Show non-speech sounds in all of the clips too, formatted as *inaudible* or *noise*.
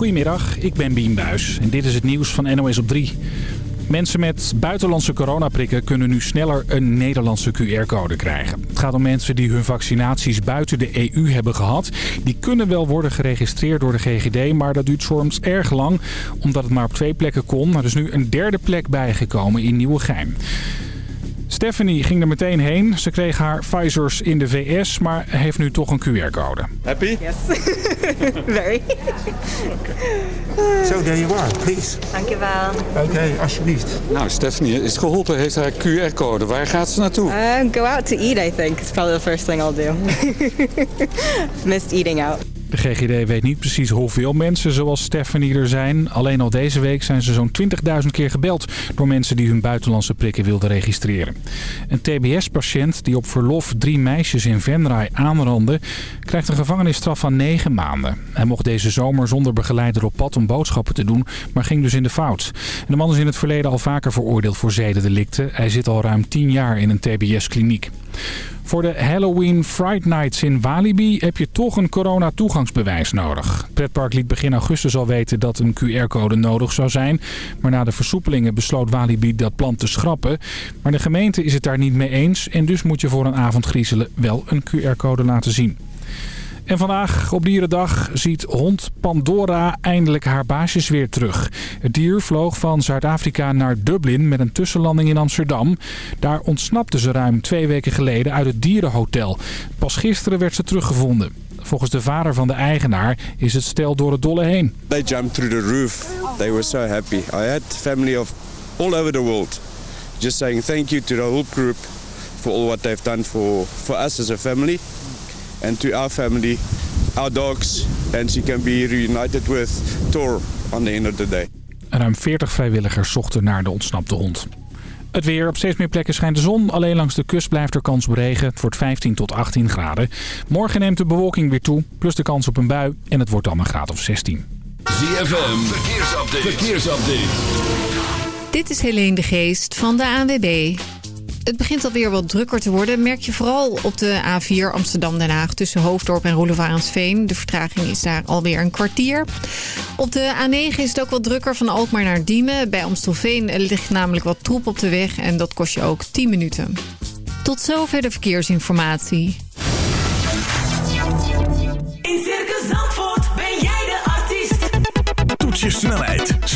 Goedemiddag, ik ben Bien Buis en dit is het nieuws van NOS op 3. Mensen met buitenlandse coronaprikken kunnen nu sneller een Nederlandse QR-code krijgen. Het gaat om mensen die hun vaccinaties buiten de EU hebben gehad. Die kunnen wel worden geregistreerd door de GGD, maar dat duurt soms erg lang. Omdat het maar op twee plekken kon. Er is nu een derde plek bijgekomen in Nieuwegein. Stephanie ging er meteen heen. Ze kreeg haar Pfizer's in de VS, maar heeft nu toch een QR-code. Happy? Yes. *laughs* Very. So there you are, please. Dankjewel. Oké, alsjeblieft. Nou, Stephanie is geholpen, heeft haar QR-code. Waar gaat ze naartoe? Um, go out to eat, I think. It's probably the first thing I'll do. *laughs* Missed eating out. De GGD weet niet precies hoeveel mensen zoals Stephanie er zijn. Alleen al deze week zijn ze zo'n 20.000 keer gebeld door mensen die hun buitenlandse prikken wilden registreren. Een TBS-patiënt die op verlof drie meisjes in Venray aanrandde, krijgt een gevangenisstraf van 9 maanden. Hij mocht deze zomer zonder begeleider op pad om boodschappen te doen, maar ging dus in de fout. De man is in het verleden al vaker veroordeeld voor zedendelicten. Hij zit al ruim 10 jaar in een TBS-kliniek. Voor de Halloween Fright Nights in Walibi heb je toch een corona-toegangsbewijs nodig. Het pretpark liet begin augustus al weten dat een QR-code nodig zou zijn. Maar na de versoepelingen besloot Walibi dat plan te schrappen. Maar de gemeente is het daar niet mee eens en dus moet je voor een avond griezelen wel een QR-code laten zien. En vandaag op Dierendag ziet hond Pandora eindelijk haar baasjes weer terug. Het dier vloog van Zuid-Afrika naar Dublin met een tussenlanding in Amsterdam. Daar ontsnapte ze ruim twee weken geleden uit het dierenhotel. Pas gisteren werd ze teruggevonden. Volgens de vader van de eigenaar is het stel door het dolle heen. They jumped through the roof. They were so happy. I had family of all over the world just saying thank you to the whole group for all what they've done for, for us as a family and to our family, our dogs, and she can be reunited with Thor on the end of the day. Ruim 40 vrijwilligers zochten naar de ontsnapte hond. Het weer. Op steeds meer plekken schijnt de zon. Alleen langs de kust blijft er kans op regen. Het wordt 15 tot 18 graden. Morgen neemt de bewolking weer toe. Plus de kans op een bui. En het wordt dan een graad of 16. ZFM. Verkeersupdate. Verkeersupdate. Dit is Helene de Geest van de ANWB. Het begint alweer wat drukker te worden. Merk je vooral op de A4 Amsterdam-Den Haag tussen Hoofddorp en Roelevarensveen. De vertraging is daar alweer een kwartier. Op de A9 is het ook wat drukker van Alkmaar naar Diemen. Bij Amstelveen ligt namelijk wat troep op de weg en dat kost je ook 10 minuten. Tot zover de verkeersinformatie. In Circus Zandvoort ben jij de artiest. Toets je snelheid,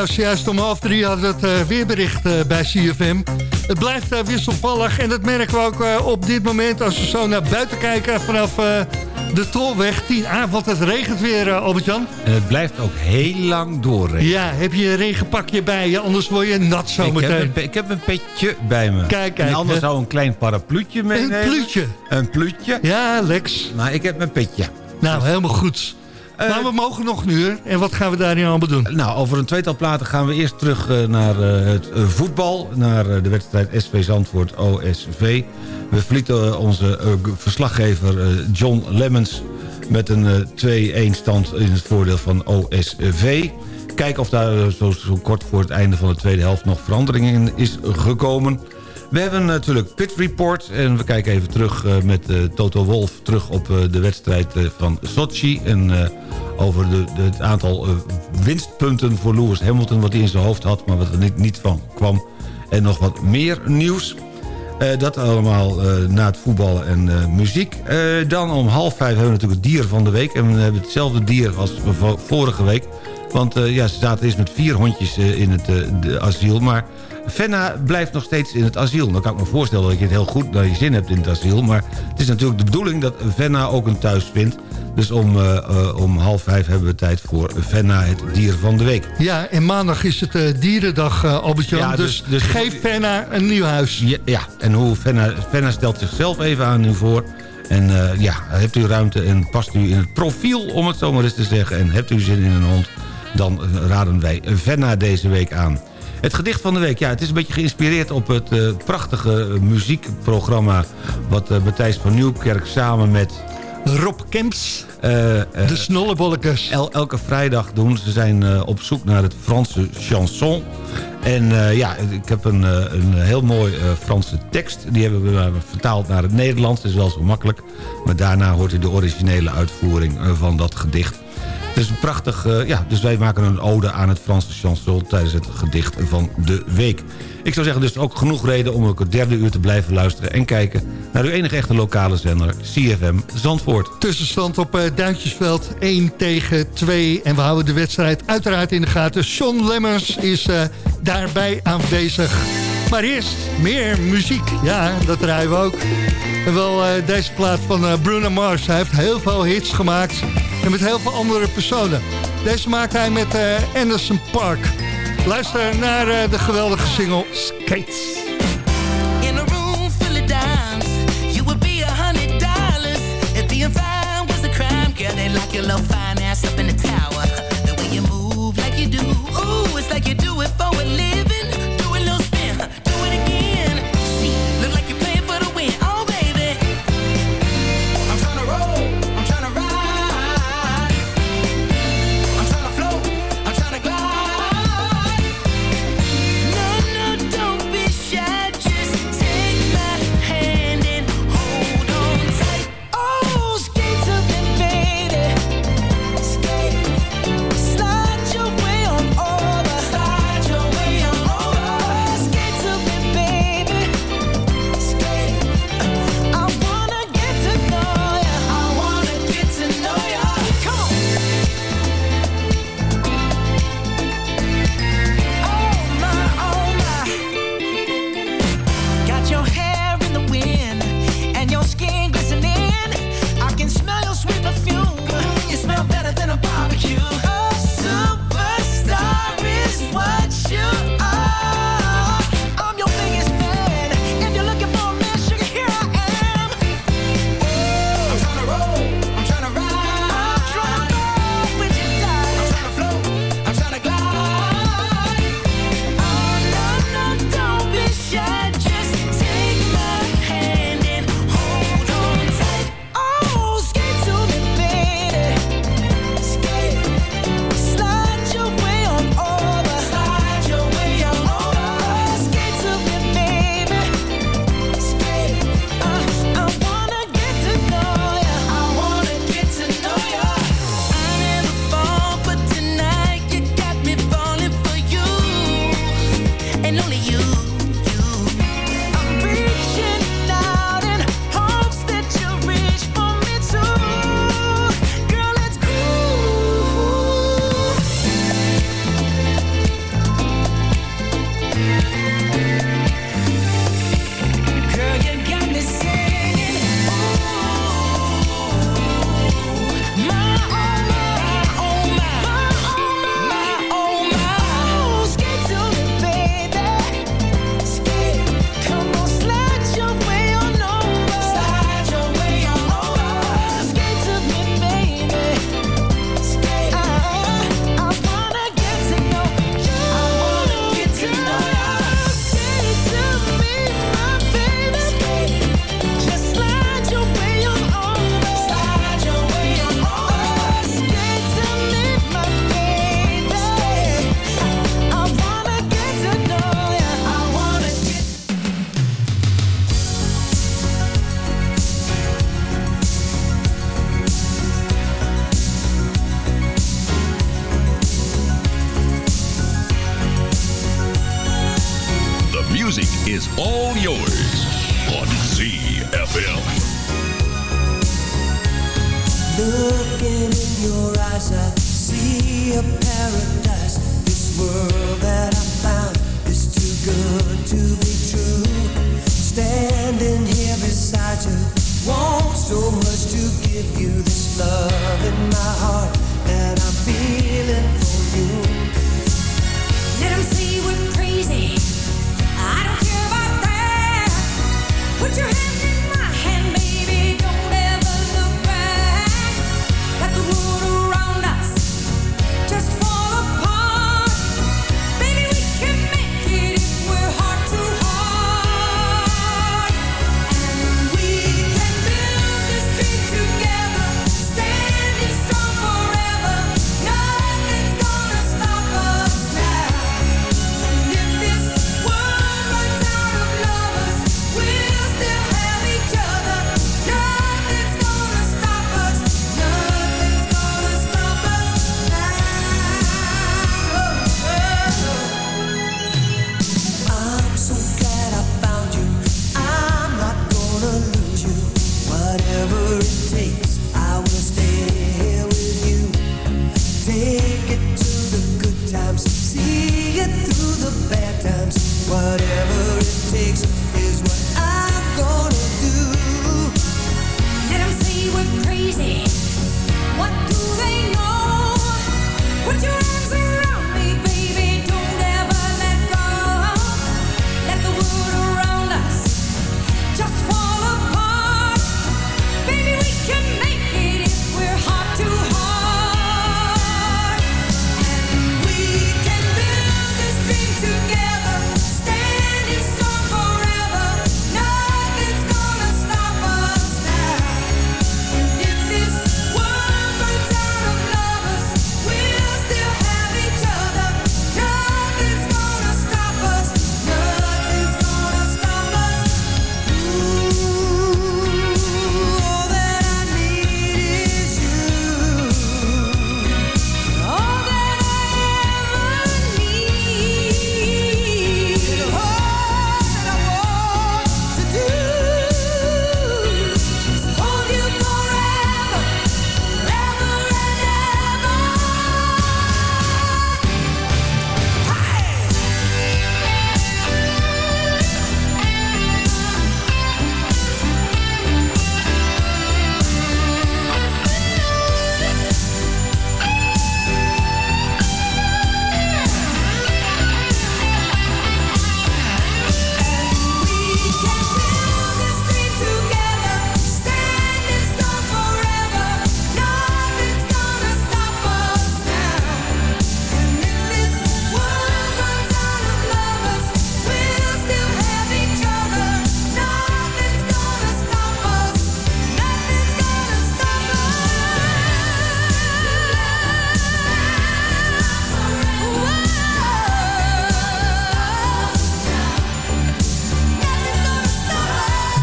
Nou, zojuist om half drie hadden we het eh, weerbericht eh, bij CFM. Het blijft eh, wisselvallig en dat merken we ook op dit moment... als we zo naar buiten kijken vanaf de Tolweg 10A. Want het regent weer, Albert-Jan. En het blijft ook heel lang doorregenen. Ja, heb je een regenpakje bij je, anders word je nat Ik heb, zometeen. een, ik heb een petje bij me. Kijk, kijk, En anders hè. zou een klein parapluutje meenemen. Een pluutje. Een pluutje. Ja, Lex. Maar ik heb mijn petje. Nou, helemaal goed. Eh, maar we mogen nog een uur. En wat gaan we daarin allemaal doen? Nou, over een tweetal platen gaan we eerst terug eh, naar eh, het voetbal. Naar de wedstrijd SV Zandvoort OSV. We verlieten onze verslaggever John Lemmens... met een eh, 2-1 stand in het voordeel van OSV. Kijken of daar zo, zo kort voor het einde van de tweede helft... nog verandering in is gekomen. We hebben natuurlijk Pit Report en we kijken even terug eh, met eh, Toto Wolf... terug op eh, de wedstrijd van Sochi... en over de, de- het aantal winstpunten voor Lewis Hamilton... wat hij in zijn hoofd had, maar wat er niet, niet van kwam. En nog wat meer nieuws. Dat allemaal na het voetballen en muziek. Dan om half vijf hebben we natuurlijk het dier van de week. En we hebben hetzelfde dier als vo- vorige week. Want ja, ze zaten eerst met vier hondjes in het asiel. Maar Fenna blijft nog steeds in het asiel. Dan kan ik me voorstellen dat je het heel goed naar je zin hebt in het asiel. Maar het is natuurlijk de bedoeling dat Fenna ook een thuis vindt. Dus om, eh, eh, om half vijf hebben we tijd voor Fenna, het dier van de week. Ja, en maandag is het eh, dierendag, Albert-Jan. Ja, dus, dus- dus- geef Fenna een nieuw huis. Ja, ja. en hoe Fenna, Fenna stelt zichzelf even aan u voor. En ja, hebt u ruimte en past u in het profiel, om het zo maar eens te zeggen... en hebt u zin in een hond, dan raden wij Fenna deze week aan. Het gedicht van de week, ja, het is een beetje geïnspireerd op het eh, prachtige muziekprogramma... wat eh, Matthijs van Nieuwkerk samen met... Rob Kemps, eh, de snollebolletjes. el- elke vrijdag doen. Ze zijn op zoek naar het Franse chanson. En ja, ik heb een, een heel mooi Franse tekst. Die hebben we vertaald naar het Nederlands. Dat is wel zo makkelijk. Maar daarna hoort u de originele uitvoering van dat gedicht. Het is een prachtig... eh, ja, dus wij maken een ode aan het Franse chanson... tijdens het gedicht van de week. Ik zou zeggen, dus ook genoeg reden om ook het derde uur te blijven luisteren... en kijken naar uw enige echte lokale zender, CFM Zandvoort. Tussenstand op eh, Duintjesveld 1 tegen 2. En we houden de wedstrijd uiteraard in de gaten. Sean Lemmers is eh, daarbij aanwezig. Maar eerst meer muziek. Ja, dat draaien we ook. En wel eh, deze plaat van eh, Bruno Mars. Hij heeft heel veel hits gemaakt. En met heel veel andere personen. Deze maakt hij met eh, Anderson Park. Luister naar eh, de geweldige single Skates. Up in the tower. You move like you do, it's like you do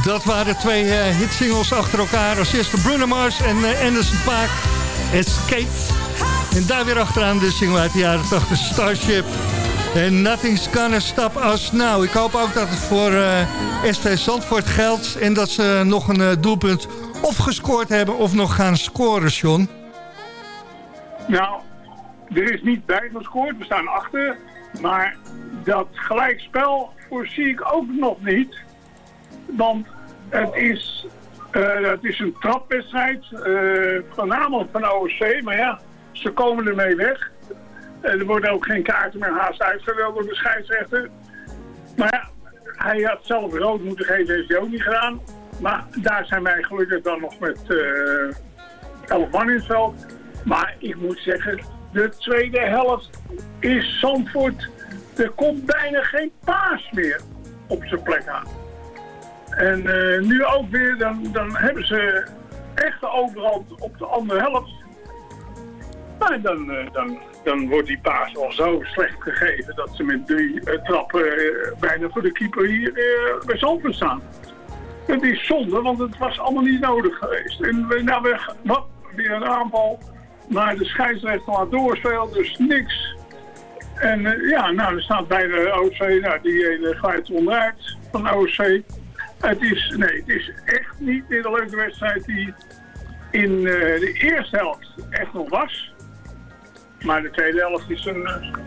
Dat waren twee eh, hitsingles achter elkaar. Als eerste Bruno Mars en eh, Anderson Paak. Escape. En daar weer achteraan de single uit de jaren 80, Starship. En Nothing's Gonna Stop Us Now. Ik hoop ook dat het voor eh SV Zandvoort geldt. En dat ze nog een doelpunt of gescoord hebben of nog gaan scoren, John. Nou, er is niet bij gescoord. We staan achter. Maar dat gelijkspel voorzie ik ook nog niet. Want het is, eh, het is een trapwedstrijd. eh voornamelijk van OSC. Maar ja, ze komen ermee weg. Er worden ook geen kaarten meer haast uitgedeeld door de scheidsrechter. Maar ja, hij had zelf rood moeten geven. heeft hij ook niet gedaan. Maar daar zijn wij gelukkig dan nog met eh 11 man in het veld. Maar ik moet zeggen, de tweede helft is Zandvoort... Er komt bijna geen paas meer op zijn plek aan. En eh, nu ook weer, dan, dan hebben ze echt de overhand op de andere helft. Maar dan, eh, dan, dan wordt die paas al zo slecht gegeven... dat ze met drie eh, trappen bijna voor de keeper hier bij staan. Het is zonde, want het was allemaal niet nodig geweest. En nou, we, wat, weer een aanval. Maar de scheidsrechter laat doorspelen, dus niks. En ja, nou, er staat bij de OC, nou, die ene glijdt onderuit. van OSC. Het is, nee, het is echt niet meer de leuke wedstrijd die in eh, de eerste helft echt nog was. Maar de tweede helft is een...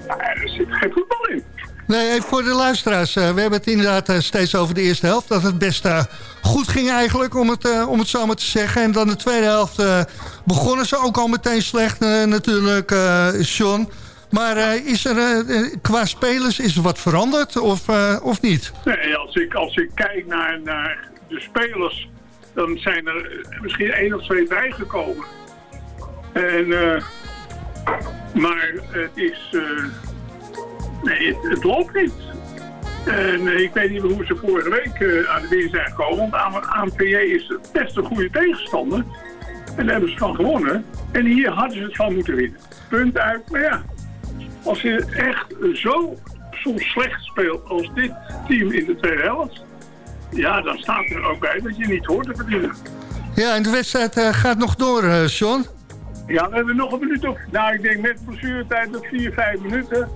ja, er zit geen voetbal in. Nee, even voor de luisteraars. eh, we hebben het inderdaad steeds over de eerste helft. Dat het best goed ging eigenlijk, om het, om het zo maar te zeggen. En dan de tweede helft begonnen ze ook al meteen slecht natuurlijk, Sean. Maar eh, is er eh, eh, qua spelers is er wat veranderd of, of niet? Nee, als ik, als ik kijk naar, de spelers, dan zijn er misschien één of twee bijgekomen. En, maar het is... nee, het, loopt niet. En ik weet niet hoe ze vorige week aan de weer zijn gekomen. Want aan- ANPJ is best een goede tegenstander. En daar hebben ze van gewonnen. En hier hadden ze het van moeten winnen. Punt uit. Maar ja, als je echt zo soms slecht speelt als dit team in de tweede helft... ja, dan staat er ook bij dat je niet hoort te verdienen. Ja, en de wedstrijd eh, gaat nog door, eh Sean. Ja, we hebben nog een minuut op. Nou, ik denk met blessuretijd nog 4, 5 minuten.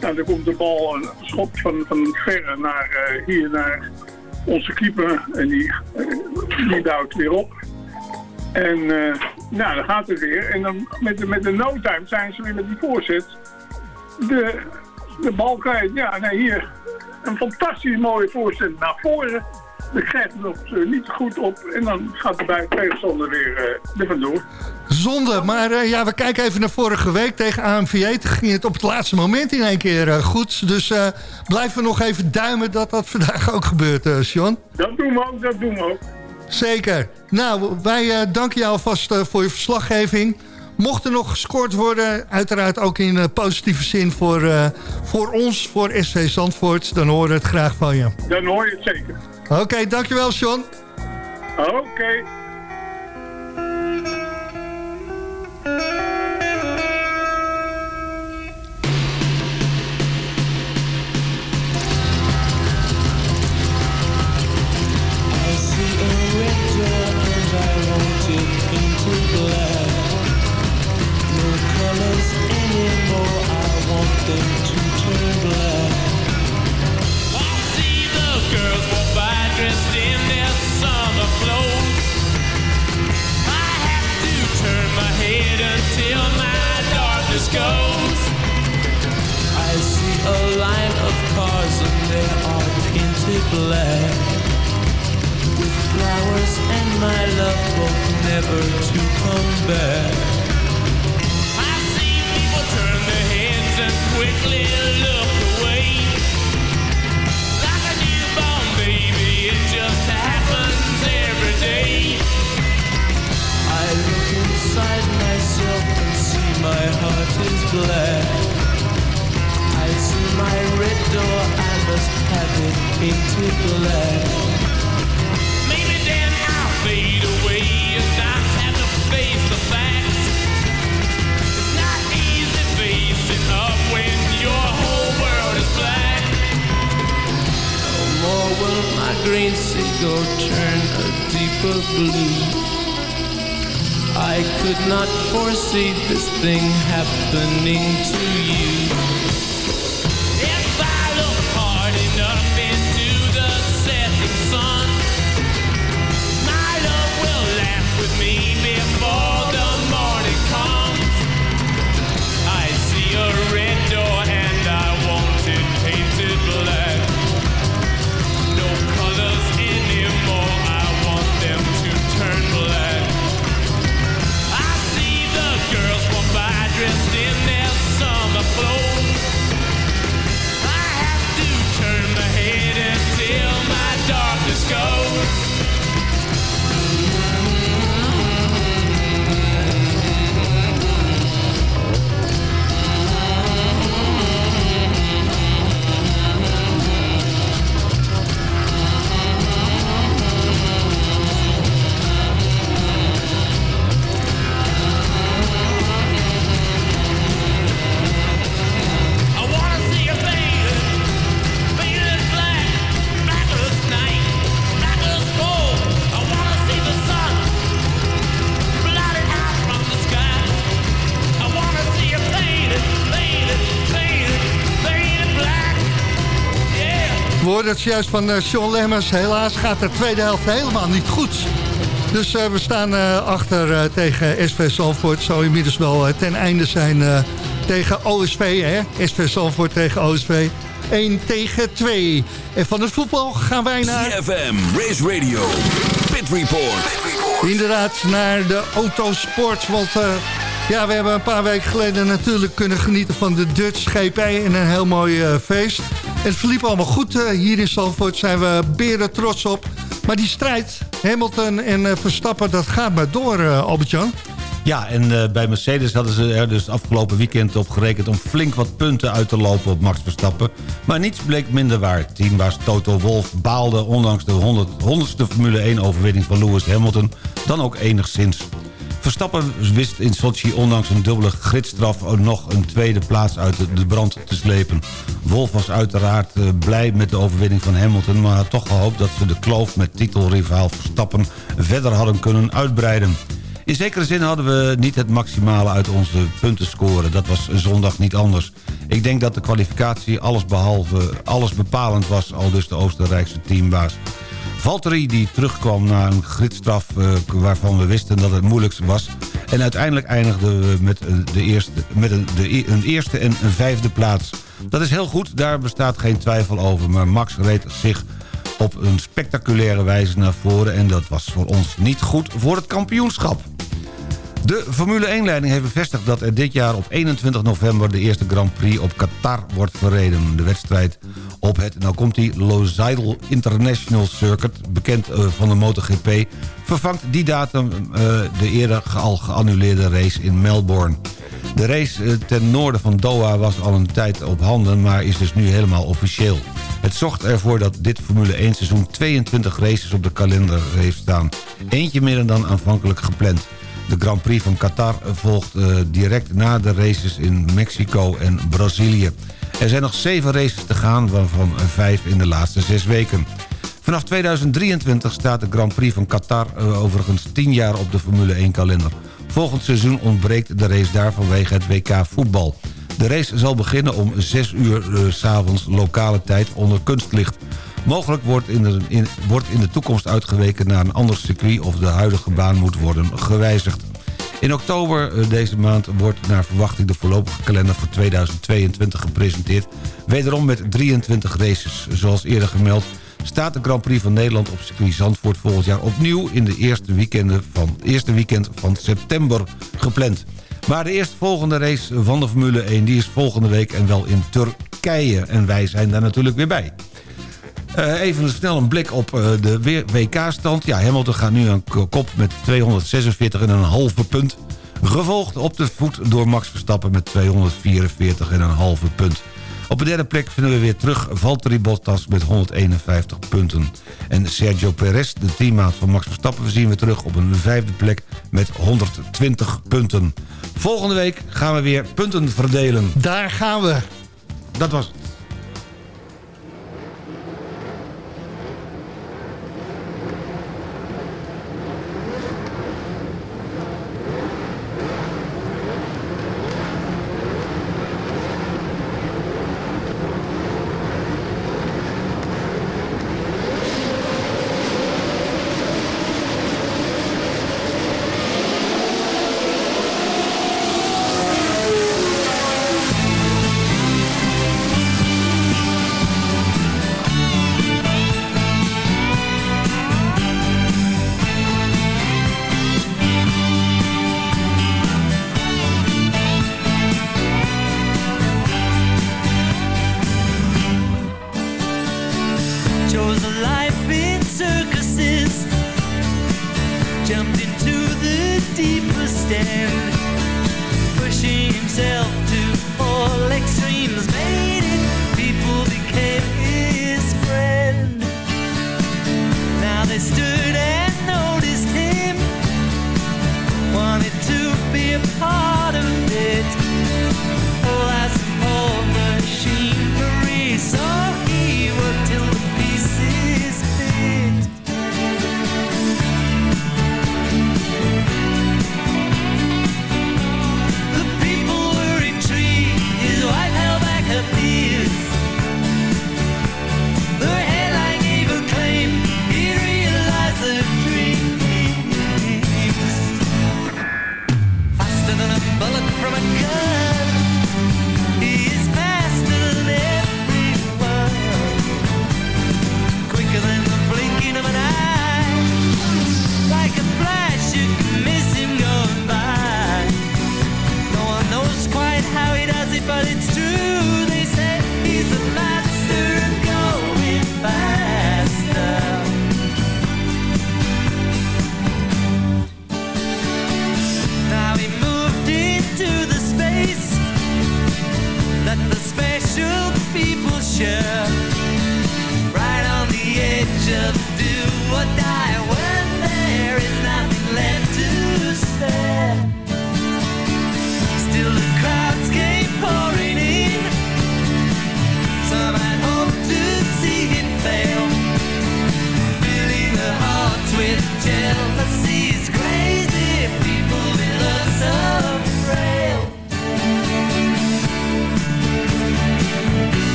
Nou, dan komt de bal een schot van, van verre naar eh, hier naar onze keeper. En die, die duwt weer op. En eh, nou, dan gaat het weer. En dan met de, met de no-time zijn ze weer met die voorzet. De, de bal kwijt. Ja, nee, hier een fantastisch mooie voorzet naar voren. De hem nog eh, niet goed op. En dan gaat de bij tegenstander weer eh er vandoor. Zonde, maar eh, ja, we kijken even naar vorige week tegen AMVJ. Toen ging het op het laatste moment in één keer goed. Dus eh, blijven we nog even duimen dat dat vandaag ook gebeurt, eh Sean. Dat doen we ook, dat doen we ook. Zeker. Nou, wij danken jou alvast voor je verslaggeving. Mocht er nog gescoord worden, uiteraard ook in positieve zin voor, eh, voor ons, voor SV Zandvoort, dan horen we het graag van je. Dan hoor je het zeker. Oké, dankjewel Sean. Oké. Hoorde het juist van eh, Sean Lemmers. Helaas gaat de tweede helft helemaal niet goed. Dus eh, we staan eh, achter tegen SV Zalvoort. Het zou inmiddels wel ten einde zijn tegen OSV. Hè? SV Zalvoort tegen OSV. 1 tegen 2. En van het voetbal gaan wij naar... CFM, Race Radio, Pit Report. Inderdaad, naar de autosport. Want ja, we hebben een paar weken geleden natuurlijk kunnen genieten van de Dutch GP. En een heel mooi feest. Het verliep allemaal goed. eh, hier in Zalvoort zijn we beren trots op. Maar die strijd, Hamilton en eh, Verstappen, dat gaat maar door, eh, Albert-Jan. Ja, en bij Mercedes hadden ze er dus afgelopen weekend op gerekend... om flink wat punten uit te lopen op Max Verstappen. Maar niets bleek minder waar. Teambaas Toto Wolff baalde ondanks de 100, 100ste Formule 1-overwinning van Lewis Hamilton... dan ook enigszins. Verstappen wist in Sochi ondanks een dubbele gridstraf... nog een tweede plaats uit de- brand te slepen. Wolff was uiteraard eh, blij met de overwinning van Hamilton... maar had toch gehoopt dat ze de kloof met titelrivaal Verstappen... verder hadden kunnen uitbreiden. In zekere zin hadden we niet het maximale uit onze punten scoren. Dat was zondag niet anders. Ik denk dat de kwalificatie alles behalve alles bepalend was... al dus de Oostenrijkse teambaas. Valtteri die terugkwam na een gridstraf eh, waarvan we wisten dat het moeilijkst was. En uiteindelijk eindigden we met, eh, de eerste, met een, de, e- een eerste en een vijfde plaats. Dat is heel goed, daar bestaat geen twijfel over. Maar Max reed zich op een spectaculaire wijze naar voren... en dat was voor ons niet goed voor het kampioenschap. De Formule 1-leiding heeft bevestigd dat er dit jaar op 21 november... de eerste Grand Prix op Qatar wordt verreden. De wedstrijd op het, nou komt die, Losail International Circuit... bekend eh, van de MotoGP... vervangt die datum eh, de eerder al geannuleerde race in Melbourne. De race eh, ten noorden van Doha was al een tijd op handen... maar is dus nu helemaal officieel. Het zorgt ervoor dat dit Formule 1 seizoen 22 races op de kalender heeft staan. Eentje meer dan aanvankelijk gepland. De Grand Prix van Qatar volgt eh, direct na de races in Mexico en Brazilië. Er zijn nog zeven races te gaan, waarvan vijf in de laatste zes weken. Vanaf 2023 staat de Grand Prix van Qatar eh, overigens 10 jaar op de Formule 1-kalender. Volgend seizoen ontbreekt de race daar vanwege het WK voetbal. De race zal beginnen om 6 uur eh, s s'avonds lokale tijd onder kunstlicht. Mogelijk wordt in, de, wordt in de toekomst uitgeweken naar een ander circuit... of de huidige baan moet worden gewijzigd. In oktober eh, deze maand wordt naar verwachting de voorlopige kalender voor 2022 gepresenteerd. Wederom met 23 races. Zoals eerder gemeld staat de Grand Prix van Nederland op circuit Zandvoort volgend jaar opnieuw... in de eerste, weekenden van, eerste weekend van september gepland. Maar de eerstvolgende race van de Formule 1 die is volgende week en wel in Turkije. En wij zijn daar natuurlijk weer bij. Eh, even snel een blik op eh, de WK-stand. Ja, Hamilton gaat nu aan kop met 246,5 punt. Gevolgd op de voet door Max Verstappen met 244,5 punt. Op de derde plek vinden we weer terug Valtteri Bottas met 151 punten. En Sergio Perez, de teammaat van Max Verstappen... zien we terug op een vijfde plek met 120 punten. Volgende week gaan we weer punten verdelen. Daar gaan we. Dat was het.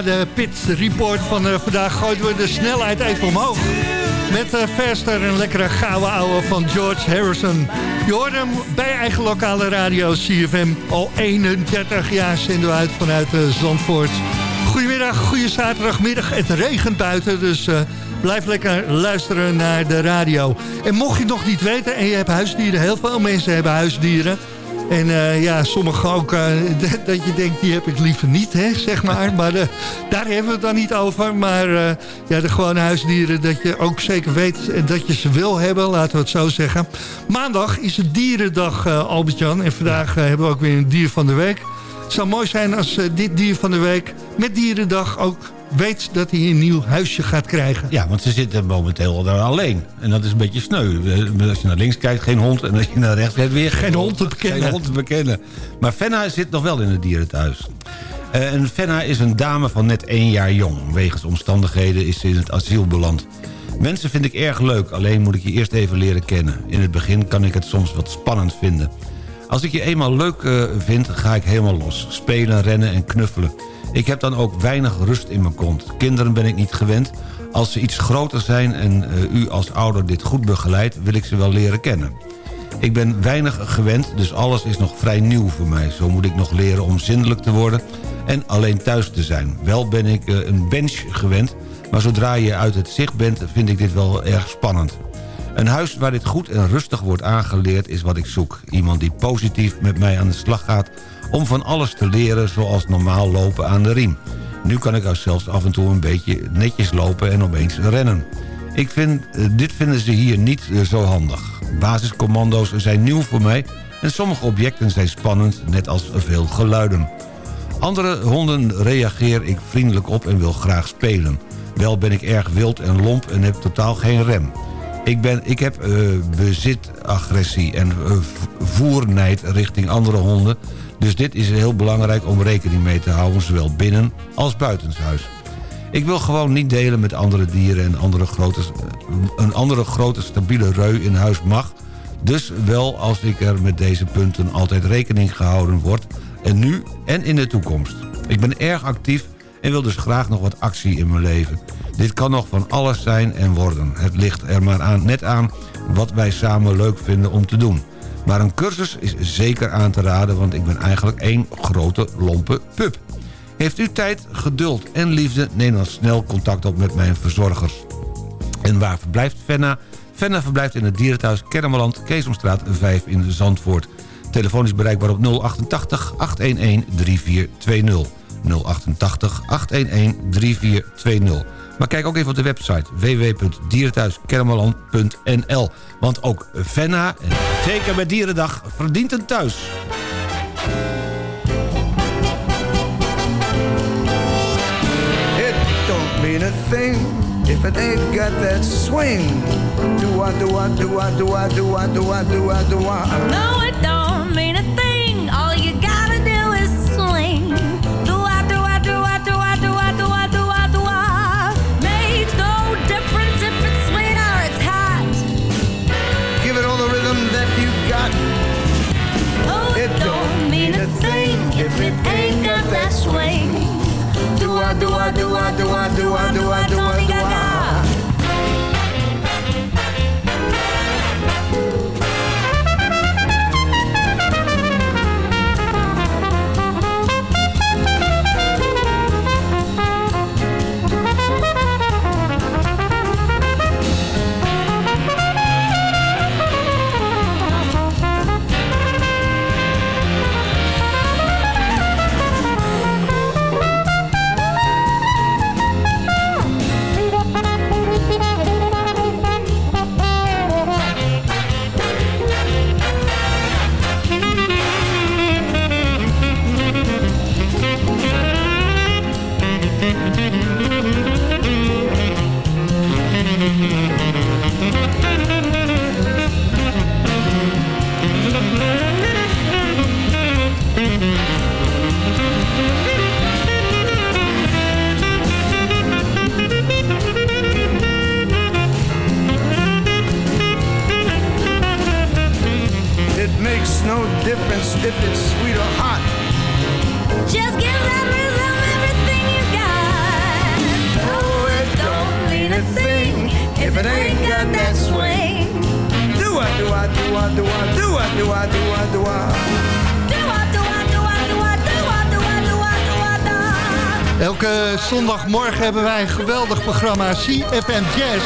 En de pit report van eh, vandaag gooien we de snelheid even omhoog. Met eh Faster een lekkere gouden ouwe van George Harrison. Je hoort hem bij eigen lokale radio CFM. Al 31 jaar zenden we uit vanuit eh, Zandvoort. Goedemiddag, goede zaterdagmiddag. Het regent buiten, dus blijf lekker luisteren naar de radio. En mocht je het nog niet weten en je hebt huisdieren... heel veel mensen hebben huisdieren... En eh, ja, sommigen ook eh, *laughs* dat- je denkt, die heb ik liever niet, hè, zeg maar. *laughs* Maar eh, daar hebben we het dan niet over. Maar ja, de gewone huisdieren, dat je ook zeker weet eh, dat je ze wil hebben, laten we het zo zeggen. Maandag is het dierendag, Albert-Jan. En vandaag hebben we ook weer een dier van de week. Het zou mooi zijn als dit dier van de week met dierendag ook weet dat hij een nieuw huisje gaat krijgen. Ja, want ze zitten momenteel daar alleen. En dat is een beetje sneu. Als je naar links kijkt, geen hond. En als je naar rechts kijkt, weer geen, hond te bekennen. Geen hond te bekennen. Maar Fenna zit nog wel in het dierenthuis. Eh, en Fenna is een dame van net één jaar jong. Wegens omstandigheden is ze in het asiel beland. Mensen vind ik erg leuk, alleen moet ik je eerst even leren kennen. In het begin kan ik het soms wat spannend vinden. Als ik je eenmaal leuk eh, vind, ga ik helemaal los. Spelen, rennen en knuffelen. Ik heb dan ook weinig rust in mijn kont. Kinderen ben ik niet gewend. Als ze iets groter zijn en eh, u als ouder dit goed begeleidt... wil ik ze wel leren kennen. Ik ben weinig gewend, dus alles is nog vrij nieuw voor mij. Zo moet ik nog leren om zindelijk te worden en alleen thuis te zijn. Wel ben ik eh, een bench gewend, maar zodra je uit het zicht bent... vind ik dit wel erg spannend. Een huis waar dit goed en rustig wordt aangeleerd is wat ik zoek. Iemand die positief met mij aan de slag gaat... om van alles te leren zoals normaal lopen aan de riem. Nu kan ik zelfs af en toe een beetje netjes lopen en opeens rennen. Ik vind, eh, dit vinden ze hier niet eh, zo handig. Basiscommando's zijn nieuw voor mij... en sommige objecten zijn spannend, net als veel geluiden. Andere honden reageer ik vriendelijk op en wil graag spelen. Wel ben ik erg wild en lomp en heb totaal geen rem. Ik, ben, ik heb eh, bezitagressie en v- voernijd richting andere honden... dus dit is heel belangrijk om rekening mee te houden... zowel binnen als buitenshuis. Ik wil gewoon niet delen met andere dieren en andere grote, een andere grote stabiele reu in huis mag. Dus wel als ik er met deze punten altijd rekening gehouden wordt. En nu en in de toekomst. Ik ben erg actief en wil dus graag nog wat actie in mijn leven. Dit kan nog van alles zijn en worden. Het ligt er maar aan, net aan wat wij samen leuk vinden om te doen. Maar een cursus is zeker aan te raden, want ik ben eigenlijk één grote lompe pup. Heeft u tijd, geduld en liefde... neem dan snel contact op met mijn verzorgers. En waar verblijft Fenna? Fenna verblijft in het dierenthuis Kennemerland... Keesomstraat 5 in Zandvoort. Telefoon is bereikbaar op 088 811 3420. 088 811 3420. Maar kijk ook even op de website www.dierenthuiskennemerland.nl. Want ook Fenna, en zeker bij Dierendag, verdient een thuis. It don't mean a thing if it ain't got that swing. Do I, do I, do I, do I, do I, do I, do I, do I? No, got that swing. Do I, do I, do I, do I, do I, do I, do I, do I. Zondagmorgen hebben wij een geweldig programma CFM Jazz.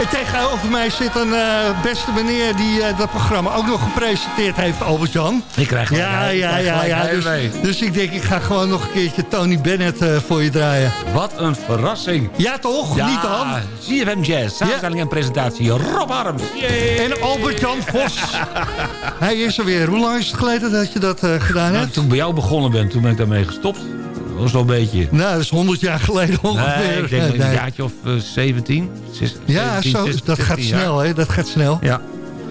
En tegenover mij zit een eh, beste meneer die eh, dat programma ook nog gepresenteerd heeft, Albert-Jan. Ik krijg Ja, ik ja, ja, ja. Dus, dus ik denk, ik ga gewoon nog een keertje Tony Bennett eh, voor je draaien. Wat een verrassing. Ja, toch? Ja, Niet dan? CFM Jazz, samenstelling en presentatie Rob Arms. En Albert-Jan Vos. Hij is er weer. Hoe lang is het geleden dat je dat gedaan Nou, hebt? toen ik bij jou begonnen ben, toen ben ik daarmee gestopt. Dat was wel een beetje... Nou, dat is 100 jaar geleden ongeveer. Nee, ik denk Nee, een nee. jaartje of eh, 17. zes- Ja, 17, zo, 16, dat gaat 16 jaar. snel, hè? Dat gaat snel. Ja,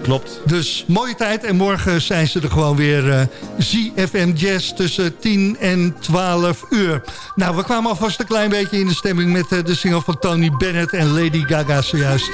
klopt. Dus mooie tijd. En morgen zijn ze er gewoon weer eh ZFM Jazz tussen 10 en 12 uur. Nou, we kwamen alvast een klein beetje in de stemming... met eh, de single van Tony Bennett en Lady Gaga zojuist.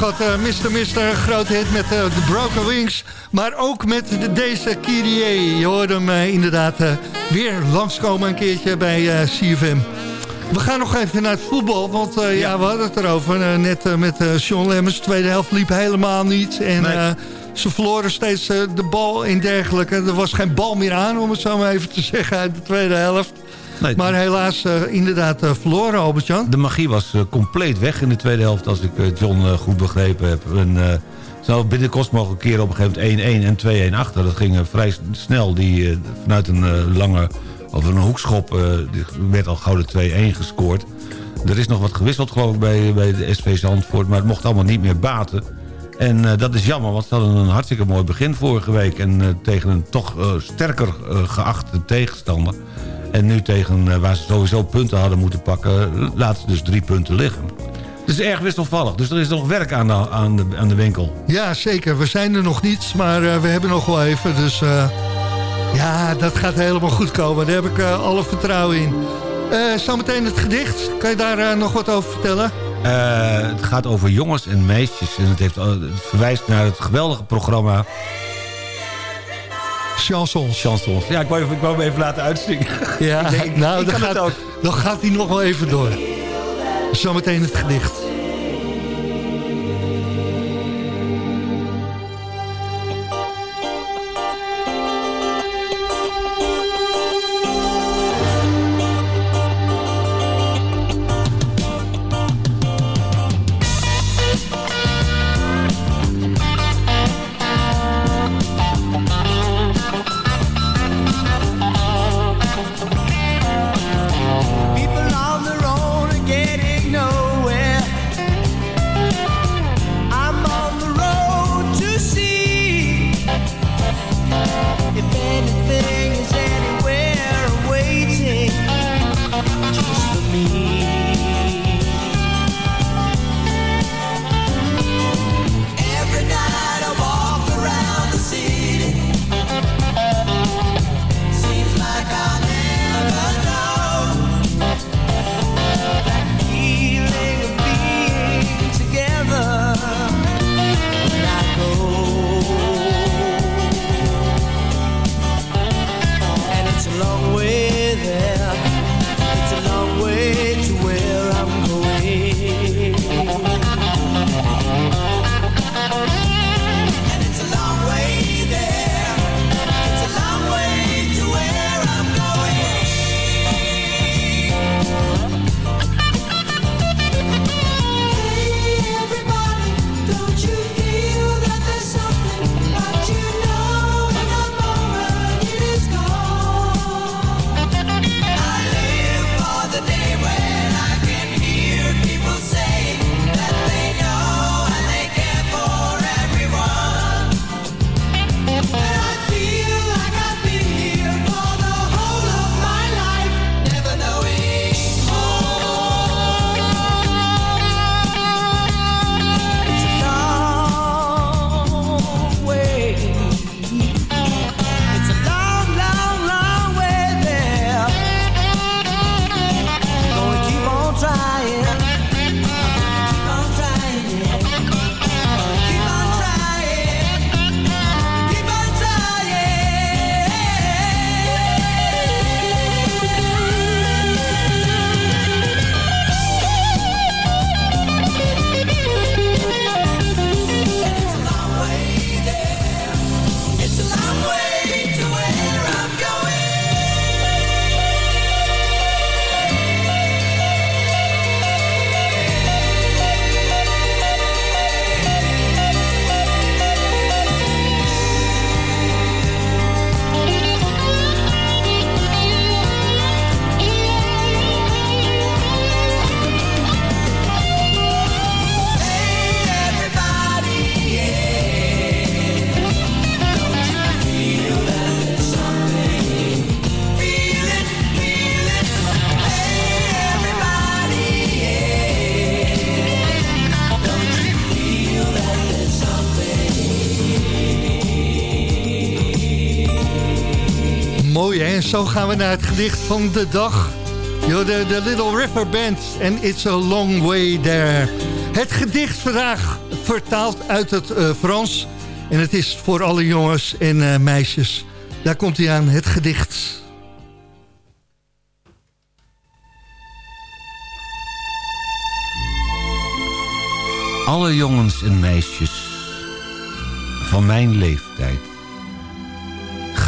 Jaren 80 had eh, Mr. Mister grote hit met eh, The Broken Wings. Maar ook met de, deze Kyrie. Je hoorde hem eh, inderdaad eh, weer langskomen een keertje bij eh, CFM. We gaan nog even naar het voetbal, want eh, ja. we hadden het erover. eh, net eh, met eh Sean Lemmers, de tweede helft liep helemaal niet. En Nee. eh, ze verloren steeds eh, de bal in dergelijke. Er was geen bal meer aan, om het zo maar even te zeggen, uit de tweede helft. Nee, Maar helaas eh, inderdaad eh, verloren, Albert-Jan. De magie was eh, compleet weg in de tweede helft, als ik John goed begrepen heb. En, hadden binnen kost mogelijk keren op een gegeven moment 1-1 en 2-1 achter. Dat ging vrij snel. Die, vanuit een lange, of een hoekschop, werd al gauw de 2-1 gescoord. Er is nog wat gewisseld geloof ik bij, bij de SV Zandvoort, maar het mocht allemaal niet meer baten. En dat is jammer, want ze hadden een hartstikke mooi begin vorige week. En tegen een toch sterker geachte tegenstander. En nu tegen, eh, waar ze sowieso punten hadden moeten pakken... laten ze dus drie punten liggen. Het is erg wisselvallig, dus er is nog werk aan de, aan de, aan de winkel. Ja, zeker. We zijn er nog niet, maar eh, we hebben nog wel even. Dus eh, ja, dat gaat helemaal goed komen. Daar heb ik alle vertrouwen in. Zometeen het gedicht. Kan je daar nog wat over vertellen? Het gaat over jongens en meisjes. En het, heeft, het verwijst naar het geweldige programma... Chansons. Chansons. Ja, ik wou, even, ik wou hem even laten uitzingen. Ja, *laughs* Ik denk, nou, dan kan het gaat, ook. dan gaat hij nog wel even door. Zometeen het gedicht. Zo gaan we naar het gedicht van de dag. Yo, de, Little River Band en It's a Long Way There. Het gedicht vandaag vertaald uit het eh, Frans. En het is voor alle jongens en eh, meisjes. Daar komt hij aan, het gedicht. Alle jongens en meisjes van mijn leeftijd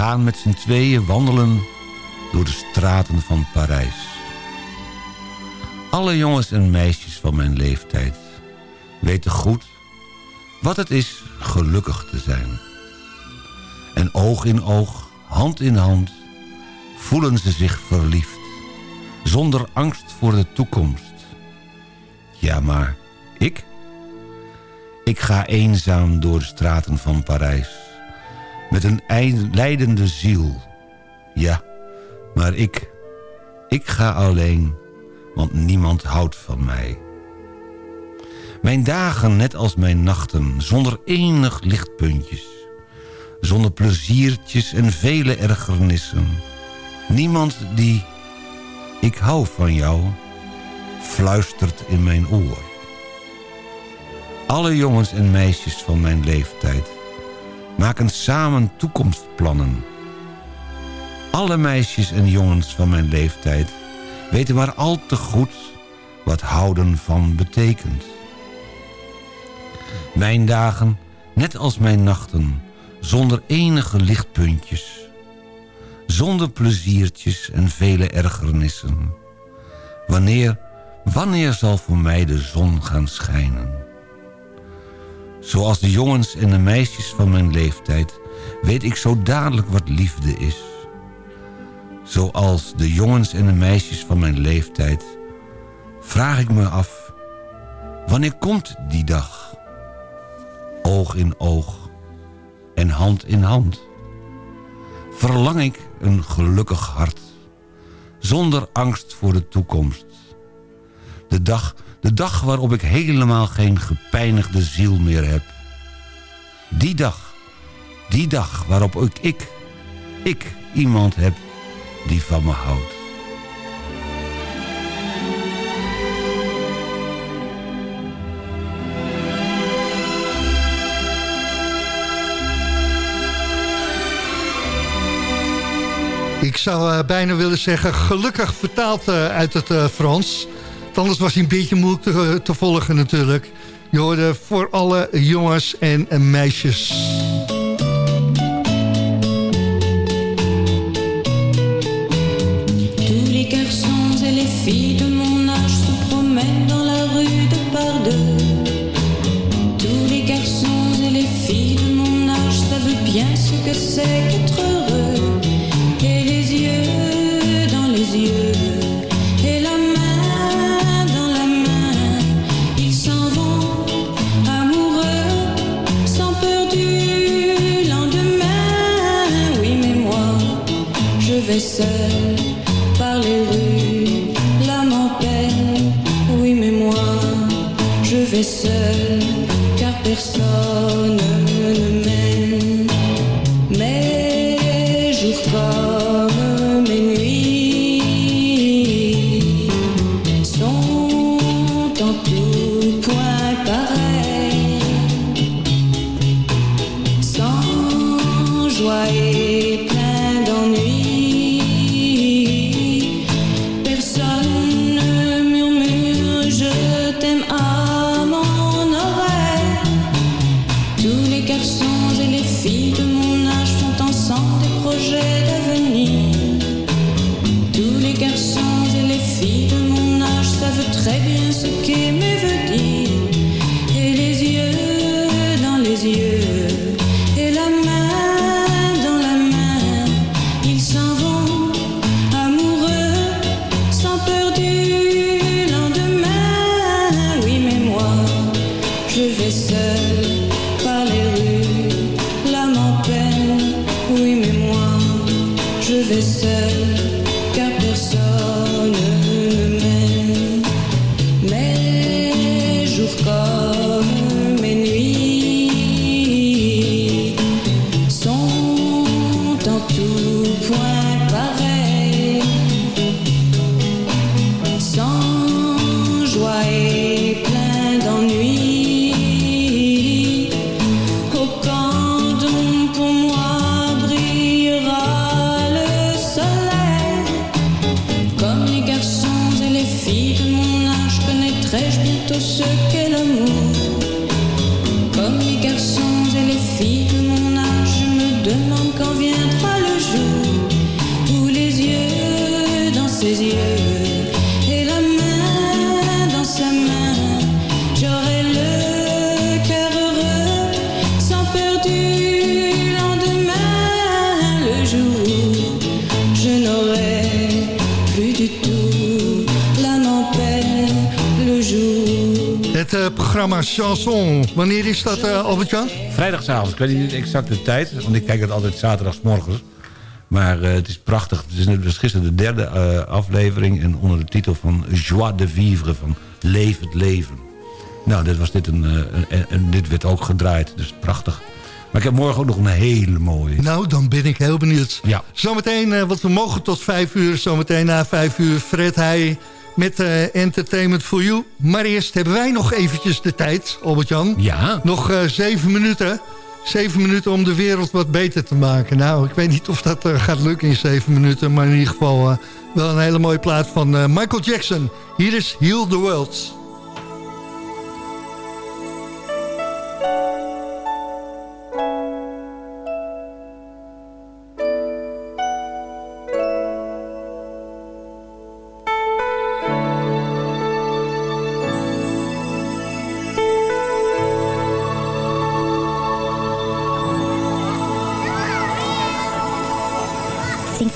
gaan met z'n tweeën wandelen door de straten van Parijs. Alle jongens en meisjes van mijn leeftijd weten goed wat het is gelukkig te zijn. En oog in oog, hand in hand, voelen ze zich verliefd, zonder angst voor de toekomst. Ja, maar ik? Ik ga eenzaam door de straten van Parijs. Met een ei- lijdende ziel. Ja, maar ik... Ik ga alleen, want niemand houdt van mij. Mijn dagen net als mijn nachten, zonder enig lichtpuntjes. Zonder pleziertjes en vele ergernissen. Niemand die... Ik hou van jou, fluistert in mijn oor. Alle jongens en meisjes van mijn leeftijd maken samen toekomstplannen. Alle meisjes en jongens van mijn leeftijd weten maar al te goed wat houden van betekent. Mijn dagen, net als mijn nachten, zonder enige lichtpuntjes. Zonder pleziertjes en vele ergernissen. Wanneer, wanneer zal voor mij de zon gaan schijnen? Zoals de jongens en de meisjes van mijn leeftijd... weet ik zo dadelijk wat liefde is. Zoals de jongens en de meisjes van mijn leeftijd... vraag ik me af... wanneer komt die dag? Oog in oog en hand in hand. Verlang ik een gelukkig hart... zonder angst voor de toekomst. De dag de dag waarop ik helemaal geen gepijnigde ziel meer heb. Die dag. Die dag waarop ik, ik, ik iemand heb die van me houdt. Ik zou eh, bijna willen zeggen, gelukkig vertaald eh, uit het eh, Frans. Anders was hij een beetje moeilijk te, te volgen natuurlijk. Je hoorde voor alle jongens en eh, meisjes. just programma Chanson. Wanneer is dat, eh, Albert-Jan? Vrijdagavond, ik weet niet exact de tijd, want ik kijk het altijd zaterdagsmorgens. Maar eh, het is prachtig. Het is, net- het is gisteren de derde eh, aflevering... en onder de titel van Joie de Vivre, van Leef het leven. Nou, dit, was dit, een, een- en, en dit werd ook gedraaid, dus prachtig. Maar ik heb morgen ook nog een hele mooie. Nou, dan ben ik heel benieuwd. Ja. Zometeen, want we mogen tot vijf uur. Zometeen na vijf uur Fred Heij met eh, Entertainment for You. Maar eerst hebben wij nog eventjes de tijd, Albert-Jan. Ja. Nog eh, zeven minuten. Zeven minuten om de wereld wat beter te maken. Nou, ik weet niet of dat eh, gaat lukken in zeven minuten. Maar in ieder geval wel een hele mooie plaat van Michael Jackson. Hier is Heal the World.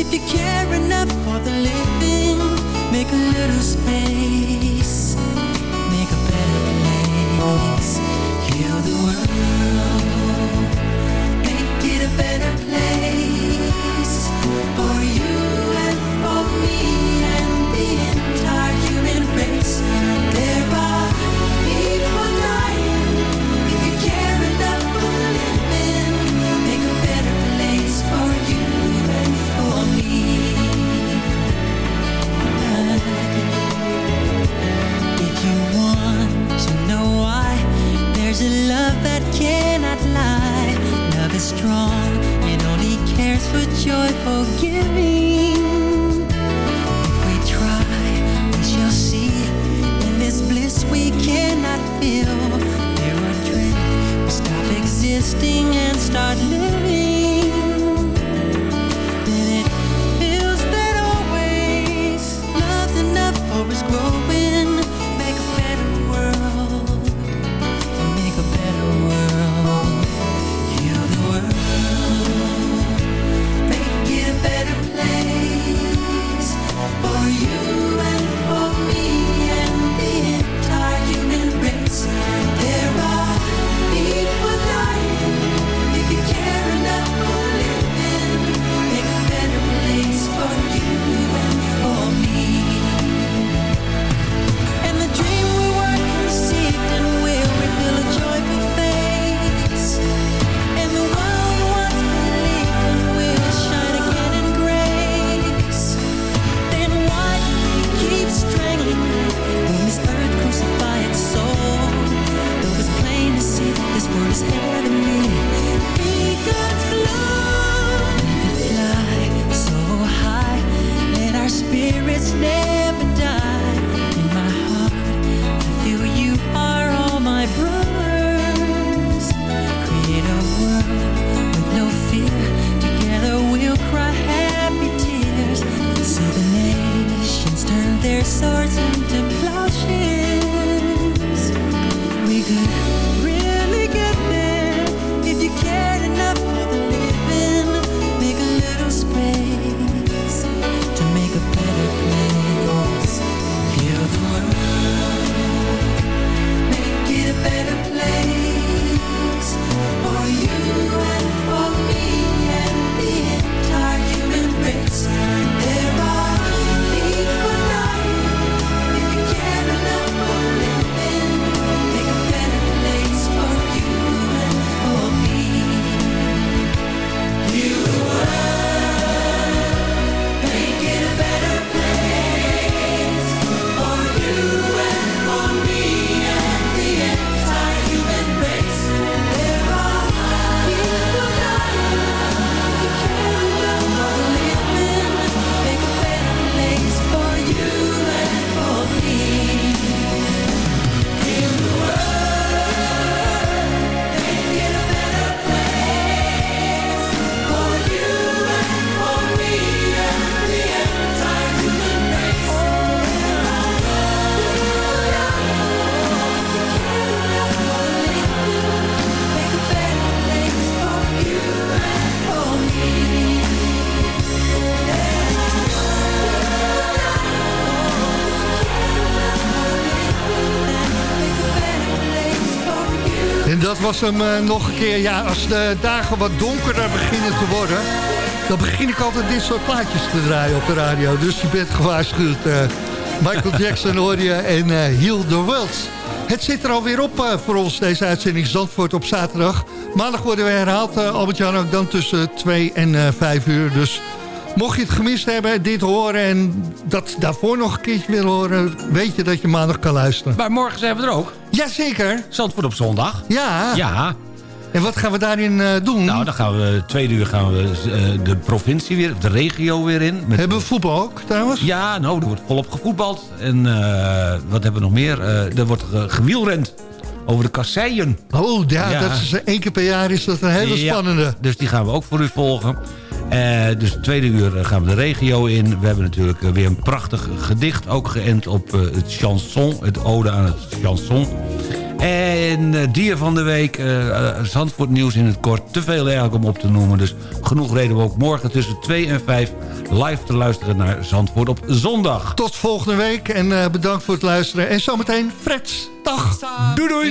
if you care enough for the living. Make a little space, a love that cannot lie. Love is strong, it only cares for joyful giving. Was hem eh, nog een keer. Ja, als de dagen wat donkerder beginnen te worden... dan begin ik altijd dit soort plaatjes te draaien op de radio. Dus je bent gewaarschuwd. eh. Michael *laughs* Jackson hoor je en eh Heal the World. Het zit er alweer op voor ons, deze uitzending Zandvoort op zaterdag. Maandag worden we herhaald, Albert-Jan, ook dan tussen 2 en eh 5 uur. Dus mocht je het gemist hebben, dit horen... en dat daarvoor nog een keertje willen horen... weet je dat je maandag kan luisteren. Maar morgen zijn we er ook. Jazeker. Zandvoort op zondag. Ja. Ja. En wat gaan we daarin eh, doen? Nou, dan gaan we tweede uur gaan we eh, de provincie weer, de regio weer in. Met... Hebben we voetbal ook trouwens? Ja, nou, er wordt volop gevoetbald. En eh, wat hebben we nog meer? Er wordt ge- gewielrend over de kasseien. Oh, ja, dat is één keer per jaar is dat een hele Ja, spannende. dus die gaan we ook voor u volgen. Eh, dus tweede uur eh, gaan we de regio in. We hebben natuurlijk eh, weer een prachtig gedicht. Ook geënt op eh, het chanson. Het ode aan het chanson. En dier van de week. eh eh, Zandvoort nieuws in het kort. Te veel eigenlijk om op te noemen. Dus genoeg reden we ook morgen tussen 2 en 5 live te luisteren naar Zandvoort op zondag. Tot volgende week en eh, bedankt voor het luisteren. En zometeen Freds. Dag. Doei doei.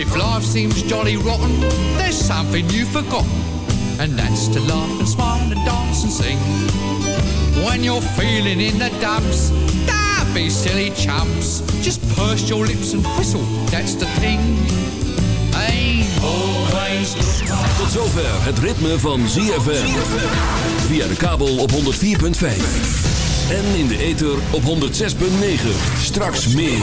If life seems jolly rotten, there's something you've forgotten, and that's to laugh and smile and dance and sing. When you're feeling in the dumps, don't be silly chumps. Just purse your lips and whistle, that's the thing. Hey, always. Tot zover het ritme van ZFM. Via de kabel op 104.5. En in de ether op 106.9. Straks meer.